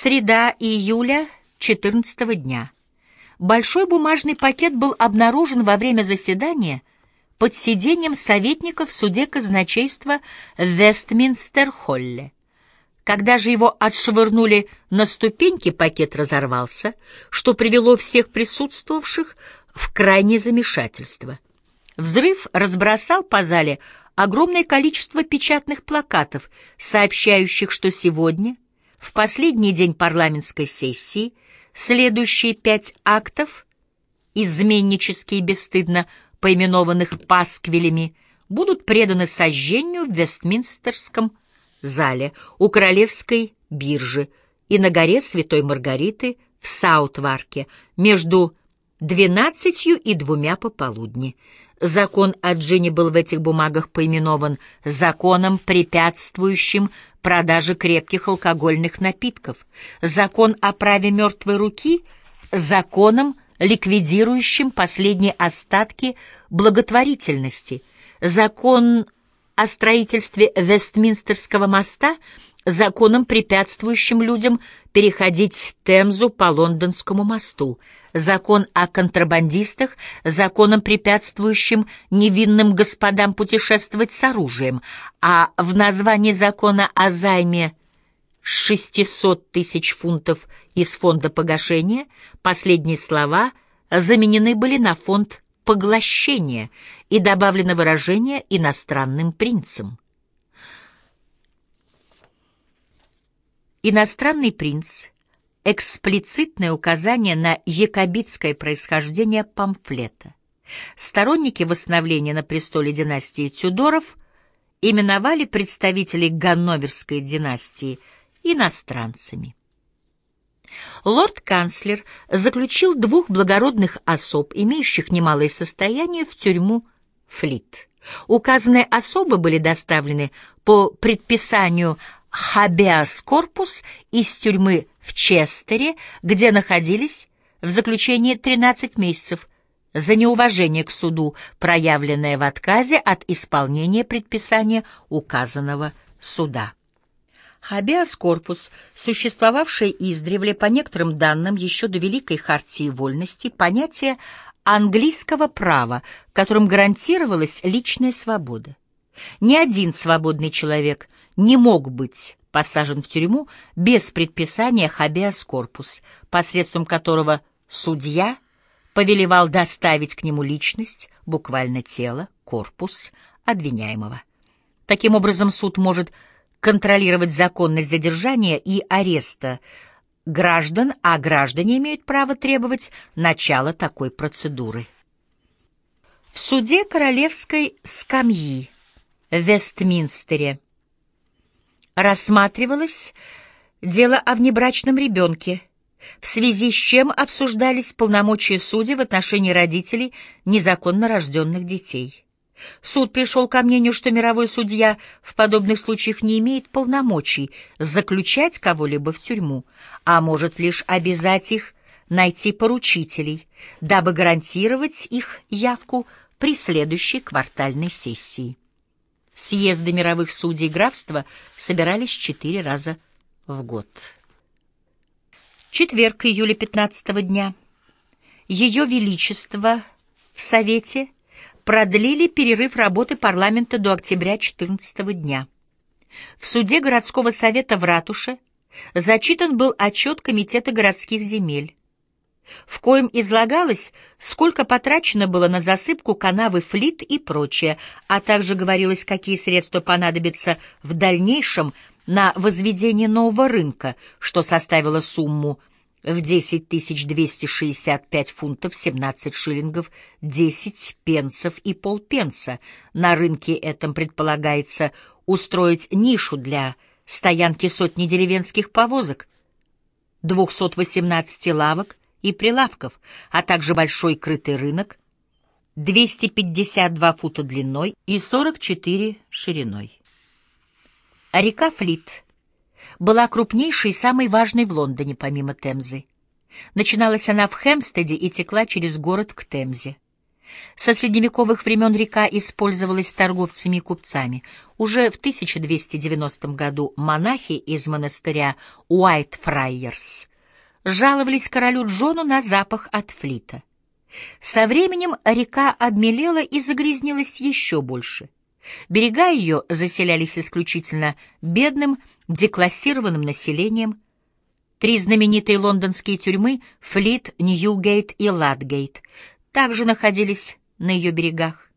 Среда июля 14 дня. Большой бумажный пакет был обнаружен во время заседания под сиденьем советника в суде казначейства в Вестминстер-Холле. Когда же его отшвырнули на ступеньки, пакет разорвался, что привело всех присутствовавших в крайнее замешательство. Взрыв разбросал по зале огромное количество печатных плакатов, сообщающих, что сегодня, в последний день парламентской сессии, следующие пять актов, изменнически и бесстыдно поименованных пасквилями, будут преданы сожжению в Вестминстерском зале у Королевской биржи и на горе Святой Маргариты в Саутварке между двенадцатью и двумя пополудни. Закон о Джине был в этих бумагах поименован законом, препятствующим продаже крепких алкогольных напитков, закон о праве мертвой руки — законом, ликвидирующим последние остатки благотворительности, закон о строительстве Вестминстерского моста законом, препятствующим людям переходить Темзу по Лондонскому мосту, закон о контрабандистах, законом, препятствующим невинным господам путешествовать с оружием, а в названии закона о займе 600 тысяч фунтов из фонда погашения последние слова заменены были на фонд поглощения и добавлено выражение иностранным принцем. Иностранный принц — эксплицитное указание на якобитское происхождение памфлета. Сторонники восстановления на престоле династии Тюдоров именовали представителей Ганноверской династии иностранцами. Лорд-канцлер заключил двух благородных особ, имеющих немалое состояние, в тюрьму Флит. Указанные особы были доставлены по предписанию хабеас корпус из тюрьмы в Честере, где находились в заключении 13 месяцев за неуважение к суду, проявленное в отказе от исполнения предписания указанного суда. Хабеас корпус, существовавшее издревле по некоторым данным еще до Великой Хартии Вольности, понятие английского права, которым гарантировалась личная свобода. Ни один свободный человек не мог быть посажен в тюрьму без предписания хабеас корпус, посредством которого судья повелевал доставить к нему личность, буквально тело, корпус обвиняемого. Таким образом, суд может контролировать законность задержания и ареста граждан, а граждане имеют право требовать начала такой процедуры. В суде королевской скамьи в Вестминстере рассматривалось дело о внебрачном ребенке, в связи с чем обсуждались полномочия судей в отношении родителей незаконно рожденных детей. Суд пришел ко мнению, что мировой судья в подобных случаях не имеет полномочий заключать кого-либо в тюрьму, а может лишь обязать их найти поручителей, дабы гарантировать их явку при следующей квартальной сессии. Съезды мировых судей графства собирались четыре раза в год. Четверг, июля 15 дня. Ее Величество в Совете — продлили перерыв работы парламента до октября 14 дня. В суде городского совета в ратуше зачитан был отчет Комитета городских земель, в коем излагалось, сколько потрачено было на засыпку канавы Флит и прочее, а также говорилось, какие средства понадобятся в дальнейшем на возведение нового рынка, что составило сумму в 10 265 фунтов 17 шиллингов 10 пенсов и полпенса. На рынке этом предполагается устроить нишу для стоянки сотни деревенских повозок, 218 лавок и прилавков, а также большой крытый рынок, 252 фута длиной и 44 шириной. Река Флит — была крупнейшей и самой важной в Лондоне, помимо Темзы. Начиналась она в Хемстеде и текла через город к Темзе. Со средневековых времен река использовалась торговцами и купцами. Уже в 1290 году монахи из монастыря Уайтфрайерс жаловались королю Джону на запах от флита. Со временем река обмелела и загрязнилась еще больше. Берега ее заселялись исключительно бедным, деклассированным населением. Три знаменитые лондонские тюрьмы — Флит, Ньюгейт и Ладгейт — также находились на ее берегах.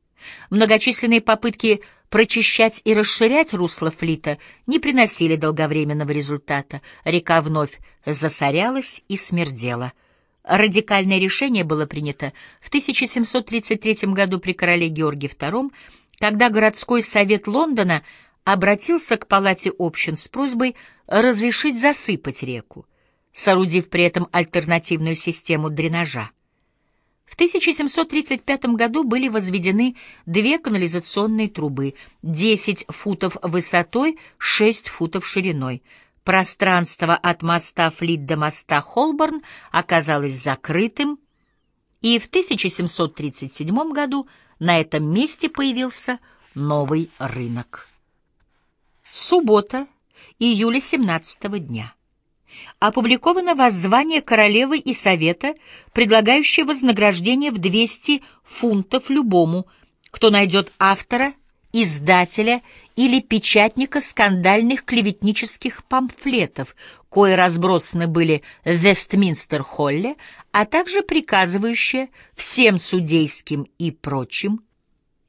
Многочисленные попытки прочищать и расширять русло Флита не приносили долговременного результата. Река вновь засорялась и смердела. Радикальное решение было принято в 1733 году при короле Георгии II, когда городской совет Лондона обратился к палате общин с просьбой разрешить засыпать реку, соорудив при этом альтернативную систему дренажа. В 1735 году были возведены две канализационные трубы, 10 футов высотой, 6 футов шириной. Пространство от моста Флит до моста Холборн оказалось закрытым, и в 1737 году на этом месте появился новый рынок. Суббота, июля 17 дня опубликовано воззвание королевы и совета, предлагающее вознаграждение в 200 фунтов любому, кто найдет автора, издателя или печатника скандальных клеветнических памфлетов, кои разбросаны были в Вестминстер-холле, а также приказывающее всем судейским и прочим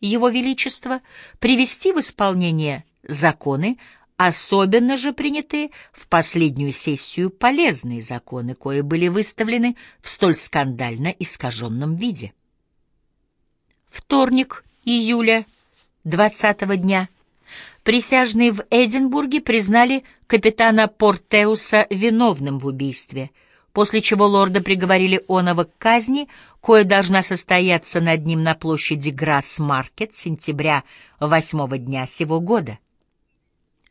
Его Величество привести в исполнение законы, Особенно же принятые в последнюю сессию полезные законы, кои были выставлены в столь скандально искаженном виде. Вторник, июля, 20 дня. Присяжные в Эдинбурге признали капитана Портеуса виновным в убийстве, после чего лорда приговорили оного к казни, кое должна состояться над ним на площади Грасс-Маркет сентября 8 дня сего года.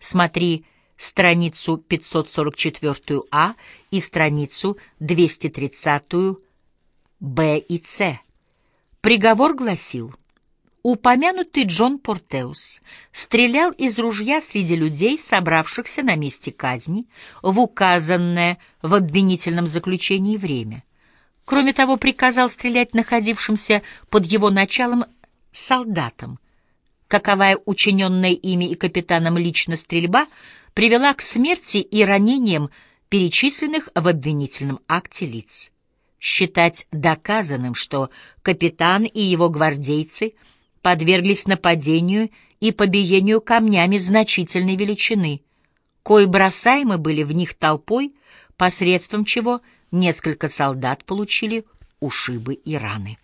Смотри страницу 544А и страницу 230Б и С. Приговор гласил, упомянутый Джон Портеус стрелял из ружья среди людей, собравшихся на месте казни, в указанное в обвинительном заключении время. Кроме того, приказал стрелять находившимся под его началом солдатам, каковая учиненная ими и капитаном лично стрельба привела к смерти и ранениям перечисленных в обвинительном акте лиц. Считать доказанным, что капитан и его гвардейцы подверглись нападению и побиению камнями значительной величины, кои бросаемы были в них толпой, посредством чего несколько солдат получили ушибы и раны.